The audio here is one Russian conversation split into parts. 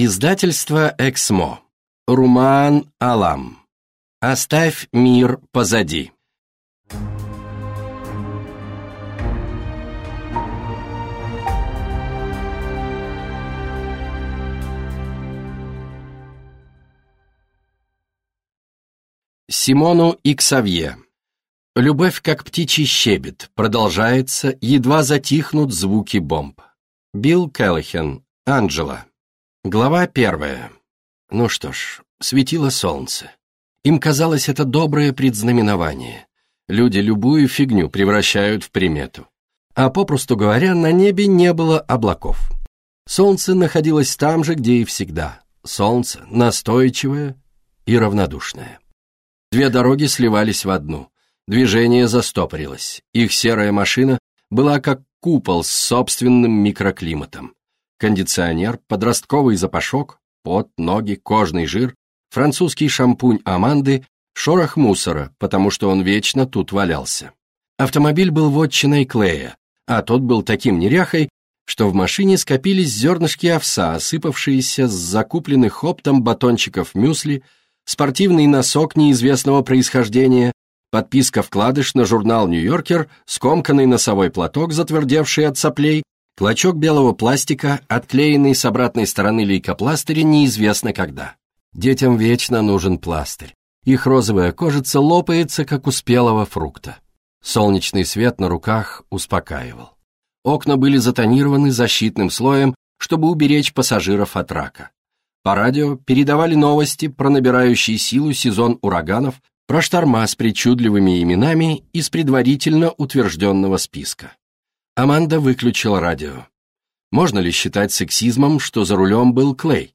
Издательство «Эксмо». Руман Алам. Оставь мир позади. Симону и Ксавье. Любовь, как птичий щебет, продолжается, едва затихнут звуки бомб. Билл Келлихен, Анджела. Глава первая. Ну что ж, светило солнце. Им казалось это доброе предзнаменование. Люди любую фигню превращают в примету. А попросту говоря, на небе не было облаков. Солнце находилось там же, где и всегда. Солнце настойчивое и равнодушное. Две дороги сливались в одну. Движение застопорилось. Их серая машина была как купол с собственным микроклиматом. Кондиционер, подростковый запашок, пот, ноги, кожный жир, французский шампунь Аманды, шорох мусора, потому что он вечно тут валялся. Автомобиль был вотчиной Клея, а тот был таким неряхой, что в машине скопились зернышки овса, осыпавшиеся с закупленных оптом батончиков мюсли, спортивный носок неизвестного происхождения, подписка-вкладыш на журнал «Нью-Йоркер», скомканный носовой платок, затвердевший от соплей, клочок белого пластика, отклеенный с обратной стороны лейкопластыря неизвестно когда. Детям вечно нужен пластырь. Их розовая кожица лопается, как у спелого фрукта. Солнечный свет на руках успокаивал. Окна были затонированы защитным слоем, чтобы уберечь пассажиров от рака. По радио передавали новости про набирающий силу сезон ураганов, про шторма с причудливыми именами из предварительно утвержденного списка. Аманда выключила радио. Можно ли считать сексизмом, что за рулем был Клей?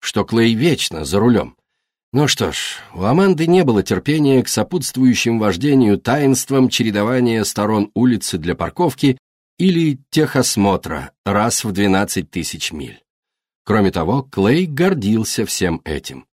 Что Клей вечно за рулем? Ну что ж, у Аманды не было терпения к сопутствующим вождению таинствам чередования сторон улицы для парковки или техосмотра раз в 12 тысяч миль. Кроме того, Клей гордился всем этим.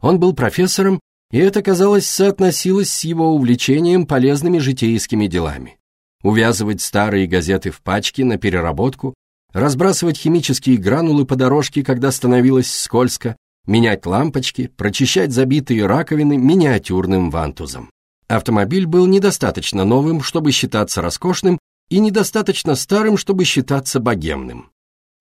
Он был профессором, и это, казалось, соотносилось с его увлечением полезными житейскими делами. Увязывать старые газеты в пачки на переработку, разбрасывать химические гранулы по дорожке, когда становилось скользко, менять лампочки, прочищать забитые раковины миниатюрным вантузом. Автомобиль был недостаточно новым, чтобы считаться роскошным, и недостаточно старым, чтобы считаться богемным.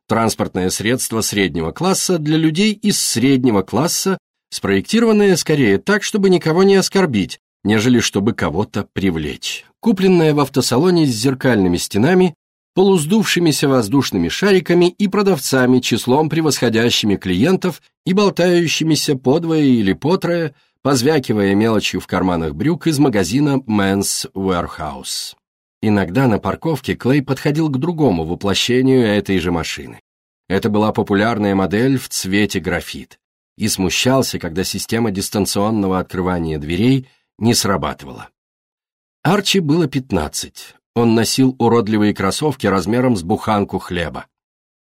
Транспортное средство среднего класса для людей из среднего класса, спроектированное скорее так, чтобы никого не оскорбить, нежели чтобы кого-то привлечь. Купленное в автосалоне с зеркальными стенами, полуздувшимися воздушными шариками и продавцами, числом превосходящими клиентов и болтающимися подвое или потрое, позвякивая мелочью в карманах брюк из магазина Men's Warehouse. Иногда на парковке Клей подходил к другому воплощению этой же машины. Это была популярная модель в цвете графит. И смущался, когда система дистанционного открывания дверей не срабатывала. Арчи было 15. Он носил уродливые кроссовки размером с буханку хлеба.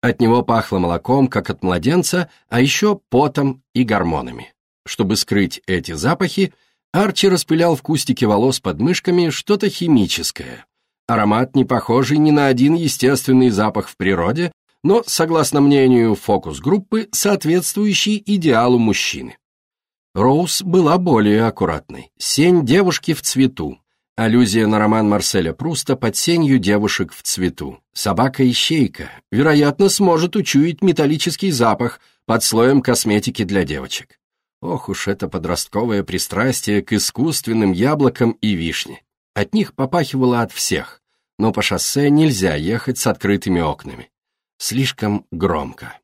От него пахло молоком, как от младенца, а еще потом и гормонами. Чтобы скрыть эти запахи, Арчи распылял в кустике волос под мышками что-то химическое, Аромат не похожий ни на один естественный запах в природе, но, согласно мнению фокус-группы, соответствующий идеалу мужчины. Роуз была более аккуратной. Сень девушки в цвету. Аллюзия на роман Марселя Пруста под сенью девушек в цвету. Собака-ищейка, вероятно, сможет учуять металлический запах под слоем косметики для девочек. Ох уж это подростковое пристрастие к искусственным яблокам и вишне. От них попахивало от всех, но по шоссе нельзя ехать с открытыми окнами. Слишком громко.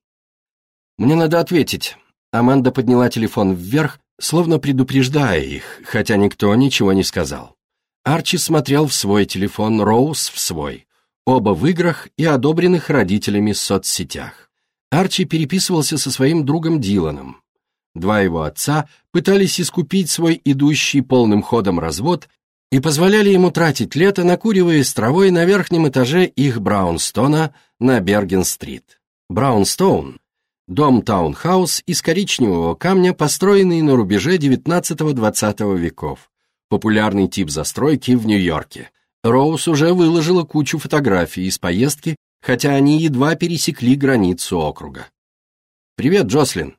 «Мне надо ответить». Аманда подняла телефон вверх, словно предупреждая их, хотя никто ничего не сказал. Арчи смотрел в свой телефон, Роуз в свой. Оба в играх и одобренных родителями соцсетях. Арчи переписывался со своим другом Диланом. Два его отца пытались искупить свой идущий полным ходом развод и позволяли ему тратить лето, накуриваясь травой на верхнем этаже их Браунстона на Берген-стрит. Браунстоун – дом таунхаус из коричневого камня, построенный на рубеже XIX-XX веков, популярный тип застройки в Нью-Йорке. Роуз уже выложила кучу фотографий из поездки, хотя они едва пересекли границу округа. «Привет, Джослин!»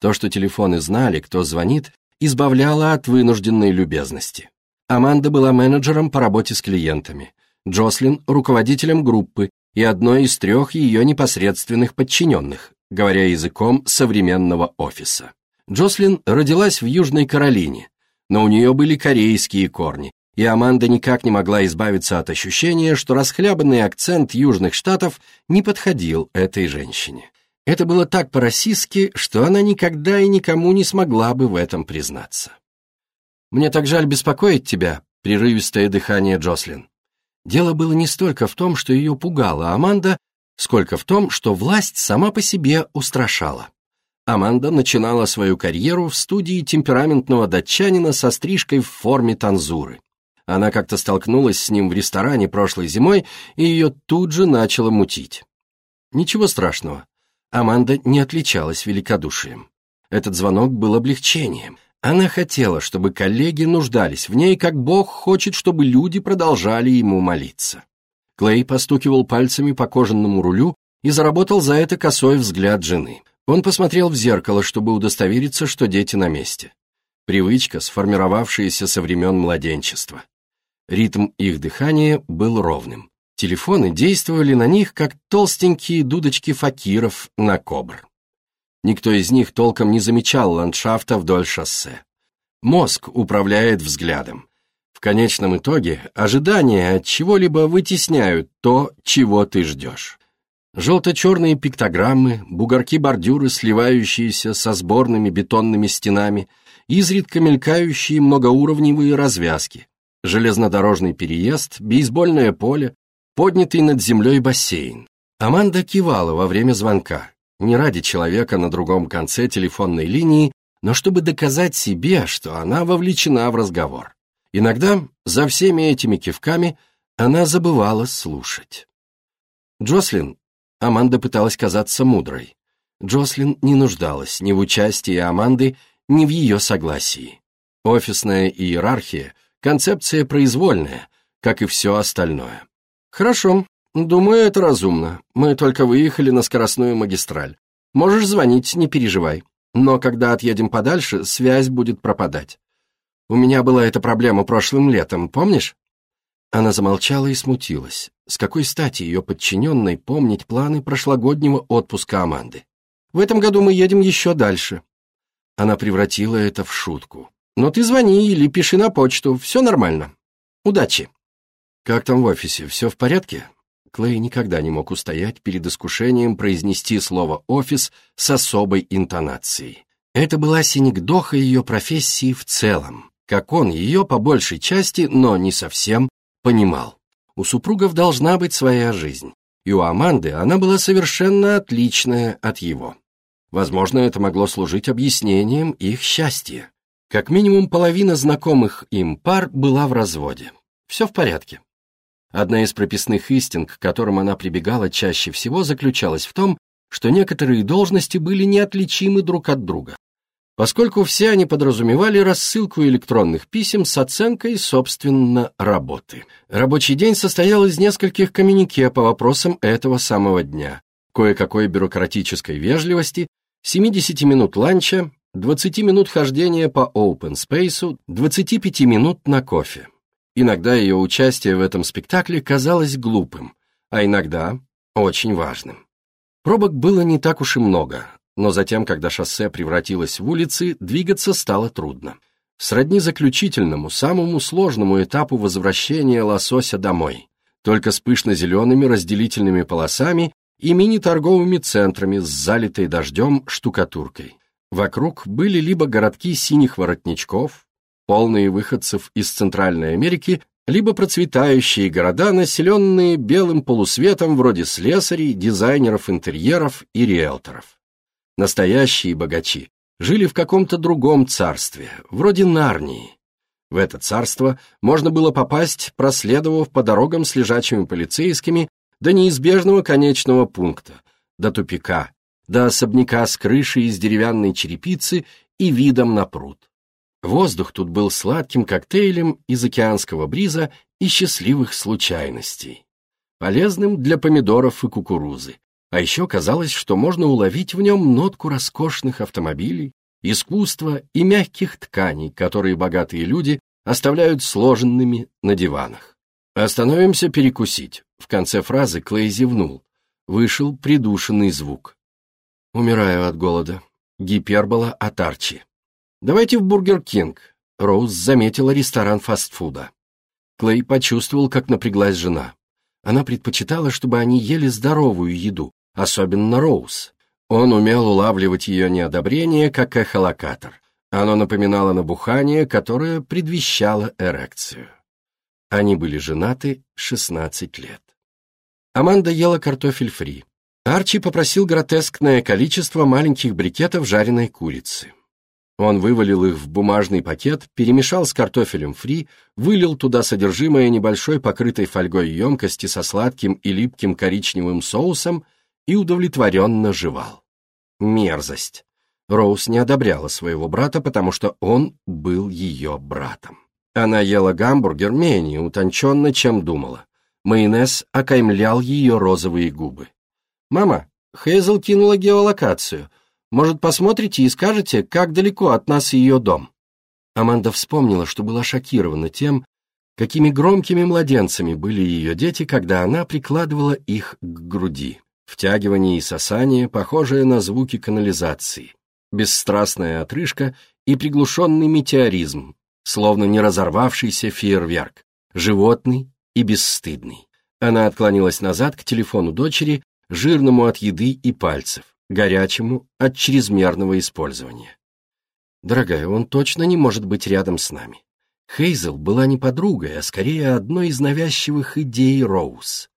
То, что телефоны знали, кто звонит, избавляло от вынужденной любезности. Аманда была менеджером по работе с клиентами, Джослин – руководителем группы и одной из трех ее непосредственных подчиненных, говоря языком современного офиса. Джослин родилась в Южной Каролине, но у нее были корейские корни, и Аманда никак не могла избавиться от ощущения, что расхлябанный акцент Южных Штатов не подходил этой женщине. Это было так по-российски, что она никогда и никому не смогла бы в этом признаться. «Мне так жаль беспокоить тебя», — прерывистое дыхание Джослин. Дело было не столько в том, что ее пугала Аманда, сколько в том, что власть сама по себе устрашала. Аманда начинала свою карьеру в студии темпераментного датчанина со стрижкой в форме танзуры. Она как-то столкнулась с ним в ресторане прошлой зимой, и ее тут же начало мутить. Ничего страшного. Аманда не отличалась великодушием. Этот звонок был облегчением. Она хотела, чтобы коллеги нуждались в ней, как Бог хочет, чтобы люди продолжали ему молиться. Клей постукивал пальцами по кожаному рулю и заработал за это косой взгляд жены. Он посмотрел в зеркало, чтобы удостовериться, что дети на месте. Привычка, сформировавшаяся со времен младенчества. Ритм их дыхания был ровным. Телефоны действовали на них, как толстенькие дудочки факиров на кобр. Никто из них толком не замечал ландшафта вдоль шоссе. Мозг управляет взглядом. В конечном итоге ожидания от чего-либо вытесняют то, чего ты ждешь. Желто-черные пиктограммы, бугорки-бордюры, сливающиеся со сборными бетонными стенами, изредка мелькающие многоуровневые развязки, железнодорожный переезд, бейсбольное поле, поднятый над землей бассейн. Аманда кивала во время звонка, не ради человека на другом конце телефонной линии, но чтобы доказать себе, что она вовлечена в разговор. Иногда за всеми этими кивками она забывала слушать. Джослин Аманда пыталась казаться мудрой. Джослин не нуждалась ни в участии Аманды, ни в ее согласии. Офисная иерархия – концепция произвольная, как и все остальное. «Хорошо, думаю, это разумно. Мы только выехали на скоростную магистраль. Можешь звонить, не переживай. Но когда отъедем подальше, связь будет пропадать. У меня была эта проблема прошлым летом, помнишь?» Она замолчала и смутилась. С какой стати ее подчиненной помнить планы прошлогоднего отпуска Аманды? В этом году мы едем еще дальше. Она превратила это в шутку. Но ты звони или пиши на почту, все нормально. Удачи. Как там в офисе, все в порядке? Клей никогда не мог устоять перед искушением произнести слово «офис» с особой интонацией. Это была синекдоха ее профессии в целом, как он ее по большей части, но не совсем, понимал. У супругов должна быть своя жизнь, и у Аманды она была совершенно отличная от его. Возможно, это могло служить объяснением их счастья. Как минимум половина знакомых им пар была в разводе. Все в порядке. Одна из прописных истин, к которым она прибегала чаще всего, заключалась в том, что некоторые должности были неотличимы друг от друга поскольку все они подразумевали рассылку электронных писем с оценкой, собственно, работы. Рабочий день состоял из нескольких коммюнике по вопросам этого самого дня, кое-какой бюрократической вежливости, 70 минут ланча, 20 минут хождения по open space, 25 минут на кофе. Иногда ее участие в этом спектакле казалось глупым, а иногда очень важным. Пробок было не так уж и много, но затем, когда шоссе превратилось в улицы, двигаться стало трудно. Сродни заключительному, самому сложному этапу возвращения лосося домой, только с пышно-зелеными разделительными полосами и мини-торговыми центрами с залитой дождем штукатуркой. Вокруг были либо городки синих воротничков, полные выходцев из Центральной Америки, либо процветающие города, населенные белым полусветом вроде слесарей, дизайнеров интерьеров и риэлторов. Настоящие богачи жили в каком-то другом царстве, вроде Нарнии. В это царство можно было попасть, проследовав по дорогам с лежачими полицейскими до неизбежного конечного пункта, до тупика, до особняка с крышей из деревянной черепицы и видом на пруд. Воздух тут был сладким коктейлем из океанского бриза и счастливых случайностей, полезным для помидоров и кукурузы, А еще казалось, что можно уловить в нем нотку роскошных автомобилей, искусства и мягких тканей, которые богатые люди оставляют сложенными на диванах. «Остановимся перекусить». В конце фразы Клей зевнул. Вышел придушенный звук. «Умираю от голода». Гипербола от Арчи. «Давайте в Burger King». Роуз заметила ресторан фастфуда. Клей почувствовал, как напряглась жена. Она предпочитала, чтобы они ели здоровую еду, особенно Роуз. Он умел улавливать ее неодобрение, как эхолокатор. Оно напоминало набухание, которое предвещало эрекцию. Они были женаты 16 лет. Аманда ела картофель фри. Арчи попросил гротескное количество маленьких брикетов жареной курицы. Он вывалил их в бумажный пакет, перемешал с картофелем фри, вылил туда содержимое небольшой покрытой фольгой емкости со сладким и липким коричневым соусом и удовлетворенно жевал. Мерзость. Роуз не одобряла своего брата, потому что он был ее братом. Она ела гамбургер менее утонченно, чем думала. Майонез окаймлял ее розовые губы. «Мама, Хейзел кинула геолокацию. Может, посмотрите и скажете, как далеко от нас ее дом?» Аманда вспомнила, что была шокирована тем, какими громкими младенцами были ее дети, когда она прикладывала их к груди. Втягивание и сосание, похожее на звуки канализации, бесстрастная отрыжка и приглушенный метеоризм, словно не разорвавшийся фейерверк, животный и бесстыдный. Она отклонилась назад к телефону дочери, жирному от еды и пальцев, горячему от чрезмерного использования. Дорогая, он точно не может быть рядом с нами. Хейзел была не подругой, а скорее одной из навязчивых идей Роуз.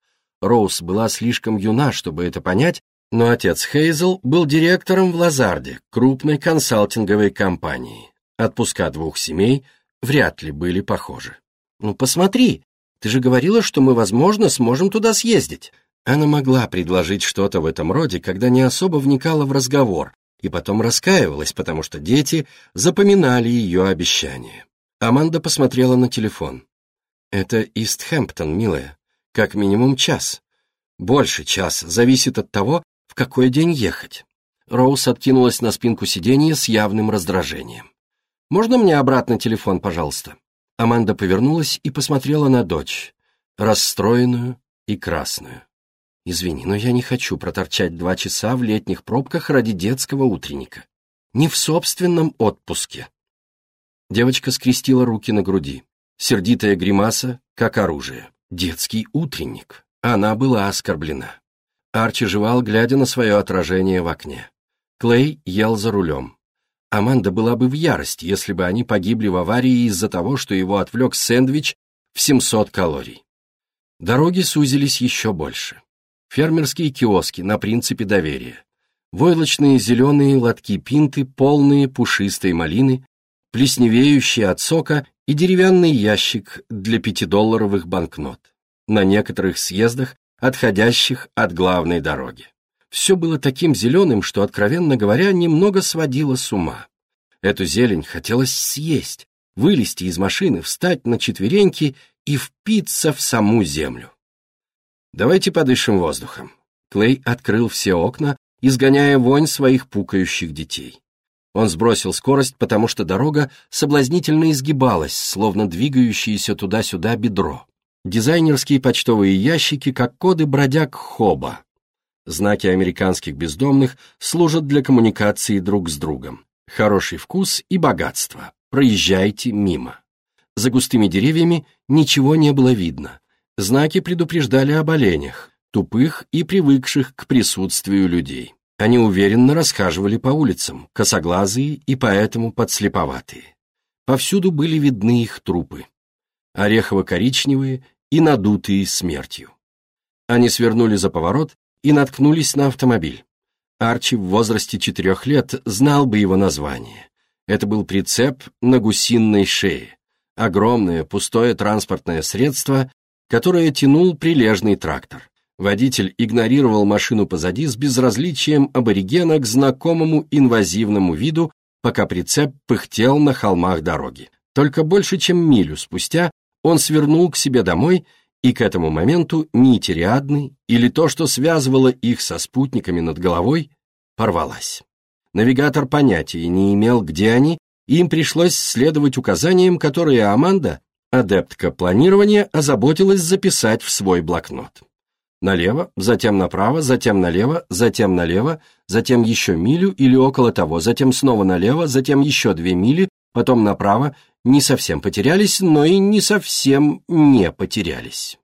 Роуз была слишком юна, чтобы это понять, но отец Хейзел был директором в Лазарде, крупной консалтинговой компании. Отпуска двух семей вряд ли были похожи. «Ну, посмотри, ты же говорила, что мы, возможно, сможем туда съездить». Она могла предложить что-то в этом роде, когда не особо вникала в разговор, и потом раскаивалась, потому что дети запоминали ее обещания. Аманда посмотрела на телефон. «Это Истхэмптон, милая. Как минимум час. Больше час, зависит от того, в какой день ехать». Роуз откинулась на спинку сиденья с явным раздражением. «Можно мне обратно телефон, пожалуйста?» Аманда повернулась и посмотрела на дочь, расстроенную и красную. Извини, но я не хочу проторчать два часа в летних пробках ради детского утренника. Не в собственном отпуске. Девочка скрестила руки на груди. Сердитая гримаса, как оружие. Детский утренник. Она была оскорблена. Арчи жевал, глядя на свое отражение в окне. Клей ел за рулем. Аманда была бы в ярости, если бы они погибли в аварии из-за того, что его отвлек сэндвич в 700 калорий. Дороги сузились еще больше фермерские киоски на принципе доверия, войлочные зеленые лотки пинты, полные пушистой малины, плесневеющие от сока и деревянный ящик для пятидолларовых банкнот на некоторых съездах, отходящих от главной дороги. Все было таким зеленым, что, откровенно говоря, немного сводило с ума. Эту зелень хотелось съесть, вылезти из машины, встать на четвереньки и впиться в саму землю. Давайте подышим воздухом. Клей открыл все окна, изгоняя вонь своих пукающих детей. Он сбросил скорость, потому что дорога соблазнительно изгибалась, словно двигающееся туда-сюда бедро. Дизайнерские почтовые ящики, как коды бродяг Хоба. Знаки американских бездомных служат для коммуникации друг с другом. Хороший вкус и богатство. Проезжайте мимо. За густыми деревьями ничего не было видно. Знаки предупреждали о оленях, тупых и привыкших к присутствию людей. Они уверенно расхаживали по улицам, косоглазые и поэтому подслеповатые. Повсюду были видны их трупы, орехово-коричневые и надутые смертью. Они свернули за поворот и наткнулись на автомобиль. Арчи в возрасте четырех лет знал бы его название. Это был прицеп на гусиной шее. Огромное пустое транспортное средство которое тянул прилежный трактор. Водитель игнорировал машину позади с безразличием аборигена к знакомому инвазивному виду, пока прицеп пыхтел на холмах дороги. Только больше чем милю спустя он свернул к себе домой И к этому моменту нить Риадны, или то, что связывало их со спутниками над головой, порвалась. Навигатор понятия не имел, где они, и им пришлось следовать указаниям, которые Аманда, адептка планирования, озаботилась записать в свой блокнот. Налево, затем направо, затем налево, затем налево, затем еще милю или около того, затем снова налево, затем еще две мили, потом направо, не совсем потерялись, но и не совсем не потерялись.